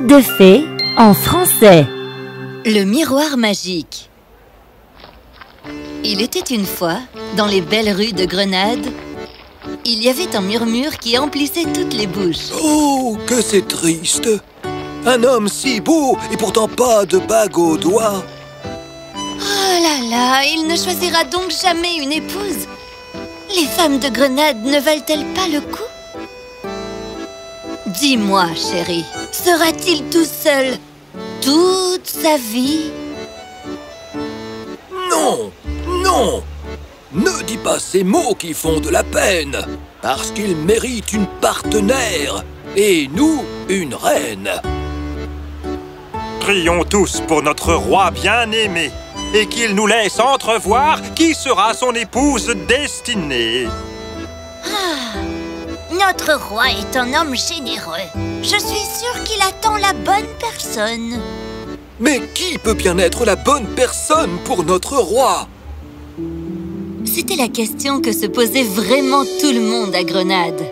Conte de fées en français. Le miroir magique. Il était une fois, dans les belles rues de Grenade, il y avait un murmure qui emplissait toutes les bouches. Oh, que c'est triste Un homme si beau et pourtant pas de bague au doigt Oh là là, il ne choisira donc jamais une épouse Les femmes de Grenade ne valent-elles pas le coup? Dis-moi, chérie, sera-t-il tout seul toute sa vie? Non Non. Ne dis pas ces mots qui font de la peine Parce qu'il mérite une partenaire Et nous, une reine. Prions tous pour notre roi bien-aimé et qu'il nous laisse entrevoir qui sera son épouse destinée. Ah, notre roi est un homme généreux. Je suis sûre qu'il attend la bonne personne. Mais qui peut bien être la bonne personne pour notre roi? C'était la question que se posait vraiment tout le monde à Grenade.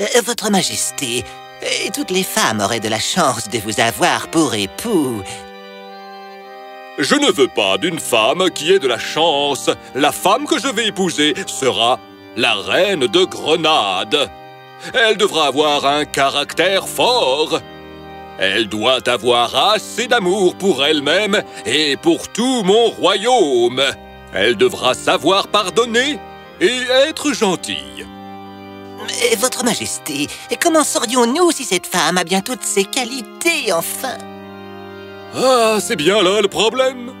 Euh, votre Majesté, euh, toutes les femmes auraient de la chance de vous avoir pour époux. Je ne veux pas d'une femme qui ait de la chance. La femme que je vais épouser sera la reine de Grenade. Elle devra avoir un caractère fort. Elle doit avoir assez d'amour pour elle-même et pour tout mon royaume. Elle devra savoir pardonner et être gentille. Mais, Votre Majesté, comment saurions-nous si cette femme a bien toutes ces qualités, enfin? Ah, c'est bien là le problème.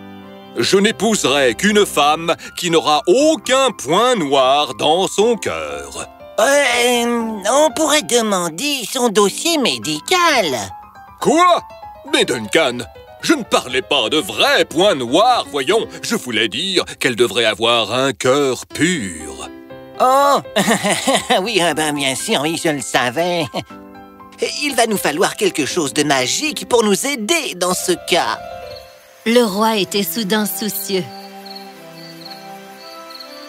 Je n'épouserai qu'une femme qui n'aura aucun point noir dans son cœur. Euh, on pourrait demander son dossier médical. Quoi? Mais Duncan, je ne parlais pas de vrais points noirs, voyons. Je voulais dire qu'elle devrait avoir un cœur pur. Oh, oui, ah ben bien sûr, oui, je le savais. Il va nous falloir quelque chose de magique pour nous aider dans ce cas. Le roi était soudain soucieux.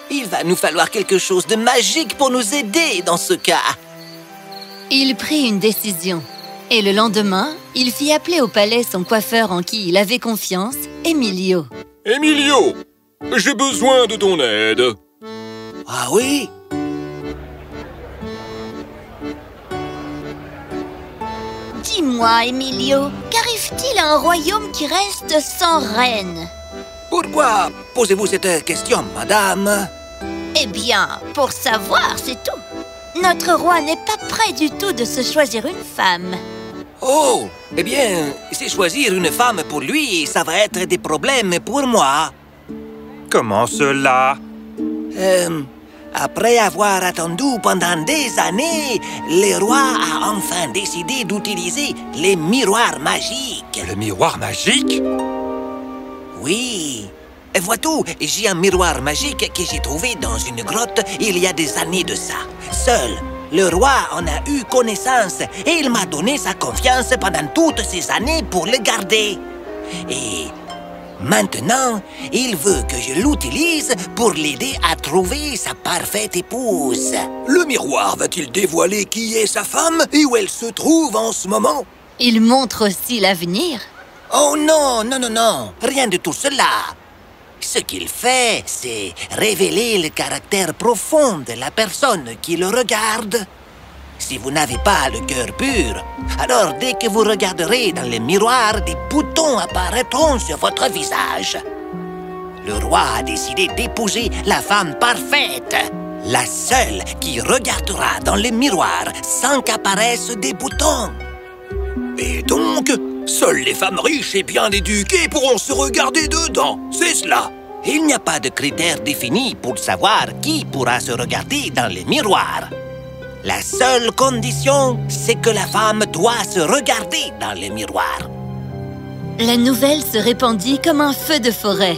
Il va nous falloir quelque chose de magique pour nous aider dans ce cas. Il prit une décision. Et le lendemain, il fit appeler au palais son coiffeur en qui il avait confiance, Emilio. Emilio, j'ai besoin de ton aide. Ah oui? Dis-moi, Emilio, qu'arrive-t-il à un royaume qui reste sans reine? Pourquoi posez-vous cette question, madame? Eh bien, pour savoir, c'est tout. Notre roi n'est pas prêt du tout de se choisir une femme. Oh Eh bien, c'est choisir une femme pour lui, ça va être des problèmes pour moi. Comment cela? Euh, après avoir attendu pendant des années, le roi a enfin décidé d'utiliser les miroirs magiques. Le miroir magique? Oui. Vois-tu, j'ai un miroir magique que j'ai trouvé dans une grotte il y a des années de ça. Seul, le roi en a eu connaissance et il m'a donné sa confiance pendant toutes ces années pour le garder. Et maintenant, il veut que je l'utilise pour l'aider à trouver sa parfaite épouse. Le miroir va-t-il dévoiler qui est sa femme et où elle se trouve en ce moment? Il montre aussi l'avenir. Oh non, non, non, non, rien de tout cela. Ce qu'il fait, c'est révéler le caractère profond de la personne qui le regarde. Si vous n'avez pas le cœur pur, alors dès que vous regarderez dans le miroir, des boutons apparaîtront sur votre visage. Le roi a décidé d'épouser la femme parfaite, la seule qui regardera dans le miroir sans qu'apparaissent des boutons. Et donc, seules les femmes riches et bien éduquées pourront se regarder dedans, c'est cela Il n'y a pas de critère défini pour savoir qui pourra se regarder dans les miroirs. La seule condition, c'est que la femme doit se regarder dans les miroirs. La nouvelle se répandit comme un feu de forêt.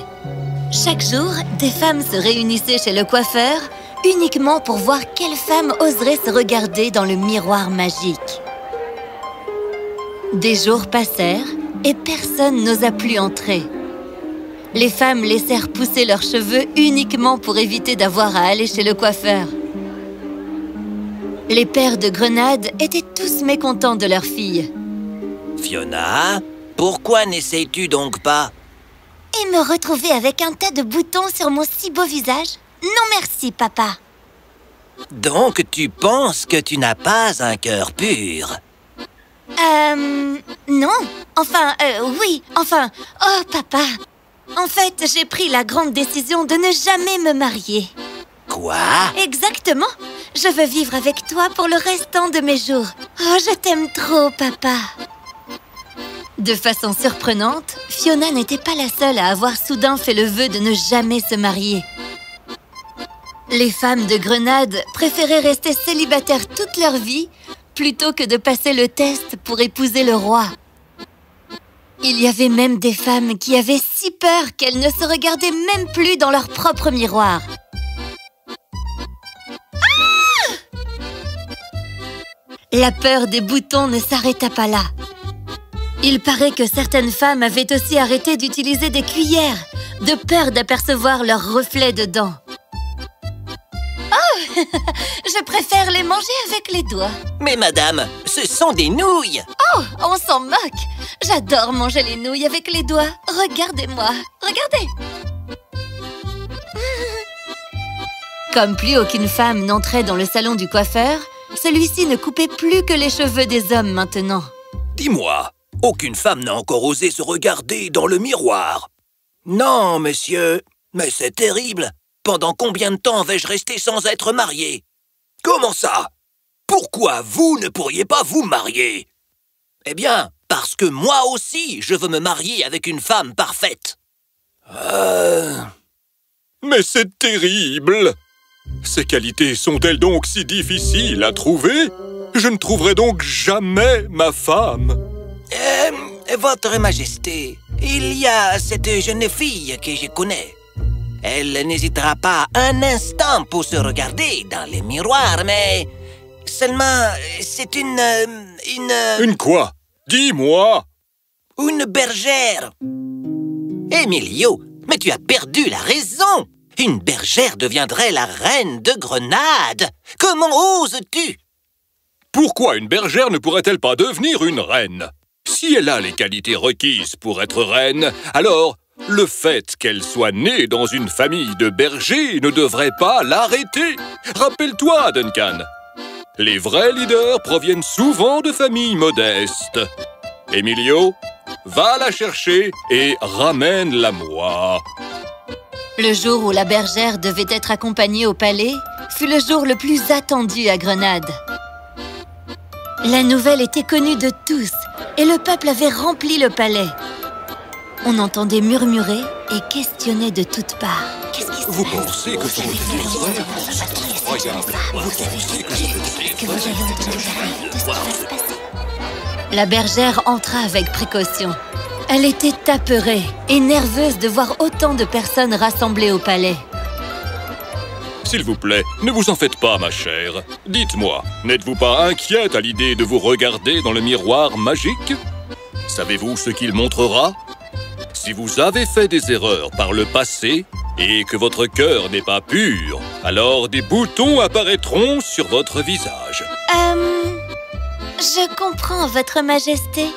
Chaque jour, des femmes se réunissaient chez le coiffeur uniquement pour voir quelle femme oserait se regarder dans le miroir magique. Des jours passèrent et personne n'osa plus entrer. Les femmes laissèrent pousser leurs cheveux uniquement pour éviter d'avoir à aller chez le coiffeur. Les pères de Grenade étaient tous mécontents de leur fille. Fiona, pourquoi n'essayes-tu donc pas? Et me retrouver avec un tas de boutons sur mon si beau visage? Non merci, papa. Donc tu penses que tu n'as pas un cœur pur? Euh... Non. Enfin, euh, oui. Enfin... Oh, papa. En fait, j'ai pris la grande décision de ne jamais me marier. Quoi? Exactement. Je veux vivre avec toi pour le restant de mes jours. Oh, je t'aime trop, papa. De façon surprenante, Fiona n'était pas la seule à avoir soudain fait le vœu de ne jamais se marier. Les femmes de Grenade préféraient rester célibataires toute leur vie plutôt que de passer le test pour épouser le roi. Il y avait même des femmes qui avaient si peur qu'elles ne se regardaient même plus dans leur propre miroir. La peur des boutons ne s'arrêta pas là. Il paraît que certaines femmes avaient aussi arrêté d'utiliser des cuillères, de peur d'apercevoir leur reflet dedans. Oh Je préfère les manger avec les doigts. Mais madame, ce sont des nouilles Oh, on s'en moque J'adore manger les nouilles avec les doigts. Regardez-moi, regardez Comme plus aucune femme n'entrait dans le salon du coiffeur, celui-ci ne coupait plus que les cheveux des hommes maintenant. Dis-moi, aucune femme n'a encore osé se regarder dans le miroir. Non, monsieur, mais c'est terrible. Pendant combien de temps vais-je rester sans être marié? Comment ça? Pourquoi vous ne pourriez pas vous marier? Eh bien, parce que moi aussi, je veux me marier avec une femme parfaite. Euh... Mais c'est terrible Ces qualités sont-elles donc si difficiles à trouver? Je ne trouverai donc jamais ma femme. Euh, Votre Majesté, il y a cette jeune fille que je connais. Elle n'hésitera pas un instant pour se regarder dans les miroirs, mais... Seulement, c'est une... euh, une... euh, Une quoi? Dis-moi. Une bergère. Emilio, mais tu as perdu la raison Une bergère deviendrait la reine de Grenade Comment oses-tu? Pourquoi une bergère ne pourrait-elle pas devenir une reine? Si elle a les qualités requises pour être reine, alors le fait qu'elle soit née dans une famille de bergers ne devrait pas l'arrêter. Rappelle-toi, Duncan. Les vrais leaders proviennent souvent de familles modestes. Emilio, va la chercher et ramène-la moi. Le jour où la bergère devait être accompagnée au palais fut le jour le plus attendu à Grenade. La nouvelle était connue de tous et le peuple avait rempli le palais. On entendait murmurer et questionner de toutes parts. Qu'est-ce qui se Vous passe pensez que son que vous avez entendu parler? De ce qui va se passer? La bergère entra avec précaution. Elle était apeurée et nerveuse de voir autant de personnes rassemblées au palais. S'il vous plaît, ne vous en faites pas, ma chère. Dites-moi, n'êtes-vous pas inquiète à l'idée de vous regarder dans le miroir magique? Savez-vous ce qu'il montrera? Si vous avez fait des erreurs par le passé et que votre cœur n'est pas pur, alors des boutons apparaîtront sur votre visage. Euh... Je comprends, Votre Majesté.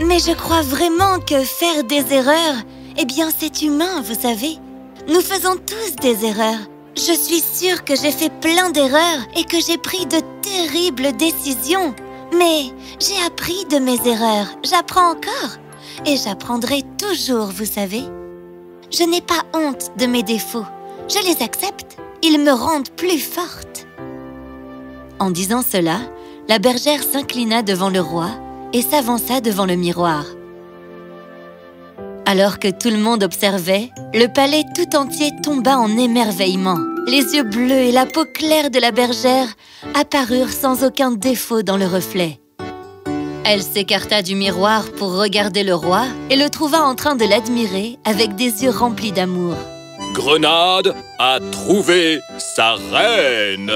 Mais je crois vraiment que faire des erreurs, eh bien, c'est humain, vous savez. Nous faisons tous des erreurs. Je suis sûre que j'ai fait plein d'erreurs et que j'ai pris de terribles décisions. Mais j'ai appris de mes erreurs. J'apprends encore. Et j'apprendrai toujours, vous savez. Je n'ai pas honte de mes défauts. Je les accepte. Ils me rendent plus forte. En disant cela, la bergère s'inclina devant le roi et s'avança devant le miroir. Alors que tout le monde observait, le palais tout entier tomba en émerveillement. Les yeux bleus et la peau claire de la bergère apparurent sans aucun défaut dans le reflet. Elle s'écarta du miroir pour regarder le roi et le trouva en train de l'admirer avec des yeux remplis d'amour. Grenade a trouvé sa reine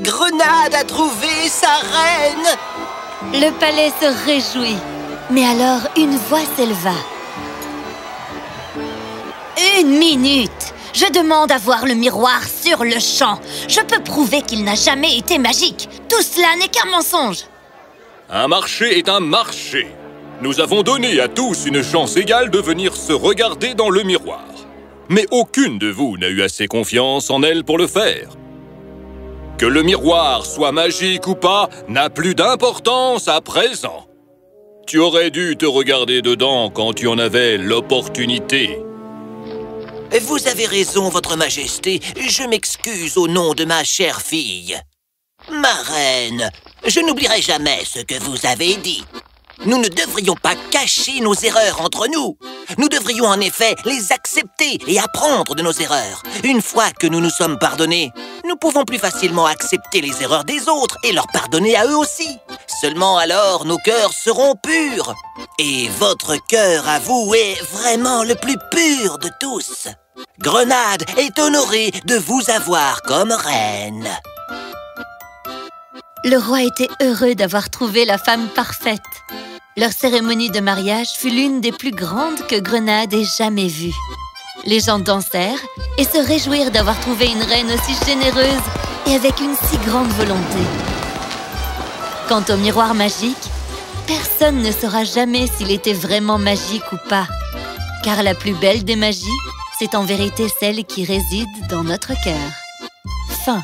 Grenade a trouvé sa reine Le palais se réjouit, mais alors une voix s'éleva. Une minute Je demande à voir le miroir sur le champ. Je peux prouver qu'il n'a jamais été magique. Tout cela n'est qu'un mensonge. Un marché est un marché. Nous avons donné à tous une chance égale de venir se regarder dans le miroir. Mais aucune de vous n'a eu assez confiance en elle pour le faire. Que le miroir soit magique ou pas n'a plus d'importance à présent. Tu aurais dû te regarder dedans quand tu en avais l'opportunité. Vous avez raison, Votre Majesté. Je m'excuse au nom de ma chère fille. Ma reine, je n'oublierai jamais ce que vous avez dit. Nous ne devrions pas cacher nos erreurs entre nous. Nous devrions en effet les accepter et apprendre de nos erreurs. Une fois que nous nous sommes pardonnés, nous pouvons plus facilement accepter les erreurs des autres et leur pardonner à eux aussi. Seulement alors nos cœurs seront purs. Et votre cœur à vous est vraiment le plus pur de tous. Grenade est honorée de vous avoir comme reine. Le roi était heureux d'avoir trouvé la femme parfaite. Leur cérémonie de mariage fut l'une des plus grandes que Grenade ait jamais vues. Les gens dansèrent et se réjouirent d'avoir trouvé une reine aussi généreuse et avec une si grande volonté. Quant au miroir magique, personne ne saura jamais s'il était vraiment magique ou pas. Car la plus belle des magies, c'est en vérité celle qui réside dans notre cœur. Fin.